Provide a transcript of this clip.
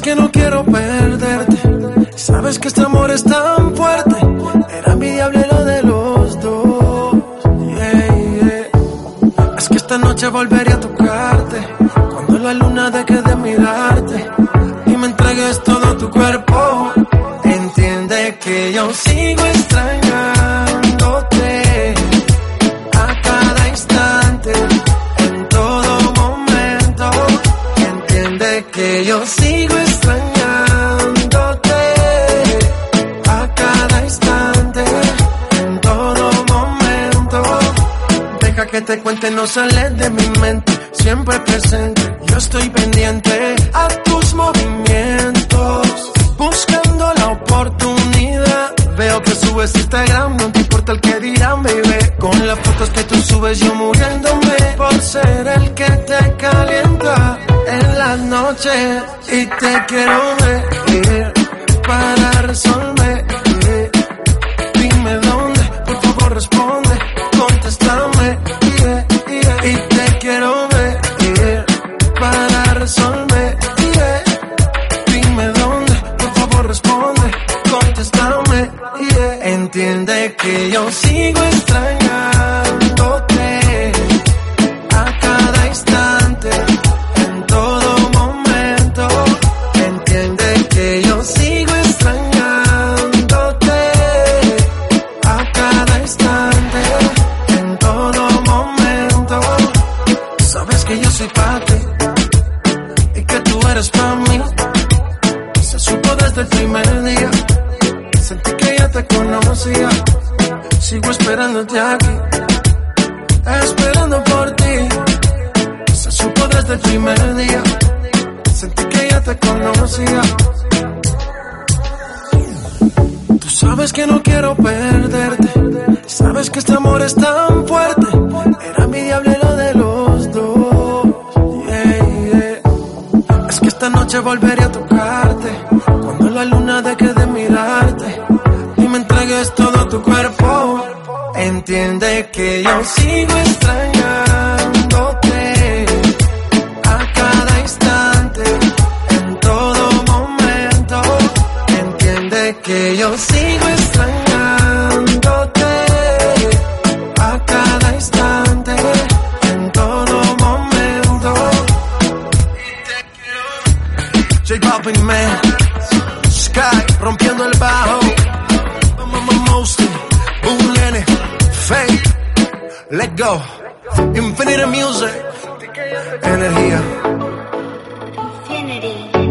quiero perderte. Sabes que este amor es tan fuerte. Era envidiable lo de los dos. Yeah, yeah. Es que esta noche volveré a tocarte. Cuando la luna deje de mirarte y me entregues todo tu cuerpo. Entiende que yo sigo extrañándote a cada instante, en todo momento. Entiende que yo sigo que te cuente, no sale de mi mente, siempre presente. Yo estoy pendiente a tus movimientos, buscando la oportunidad. Veo que subes Instagram, no te importa el que dirán, baby. Con las fotos que tú subes, yo muriéndome por ser el que te calienta en la noche. Y te quiero ver para resolver. Que yo sigo extrañándote a cada instante, en todo momento. Entiende que yo sigo extrañándote a cada instante, en todo momento. Sabes que yo soy para ti y que tú eres para mí. Se supo desde el primer día. Sentí que te conocía. Sigo esperándote aquí, esperando por ti. Se supo desde el primer día. Sentí que ya te conocía. Tú sabes que no quiero perderte. Sabes que este amor es tan fuerte. Era envidiable lo de los dos. Es que esta noche volveré a tocarte. Tu cuerpo. Entiende que yo sigo extrañándote a cada instante, en todo momento. Entiende que yo sigo extrañándote a cada instante, en todo momento. J Balvin, man. let go. Infinity music, energía. Infinity.